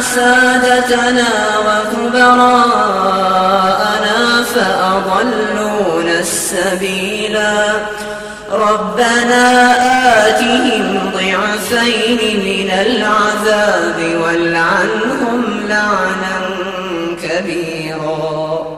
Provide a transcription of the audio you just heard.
سادتنا وكبراءنا فأضلونا السبيلا ربنا آتهم ضعفين من العذاب والعنهم لعنا كبيرا.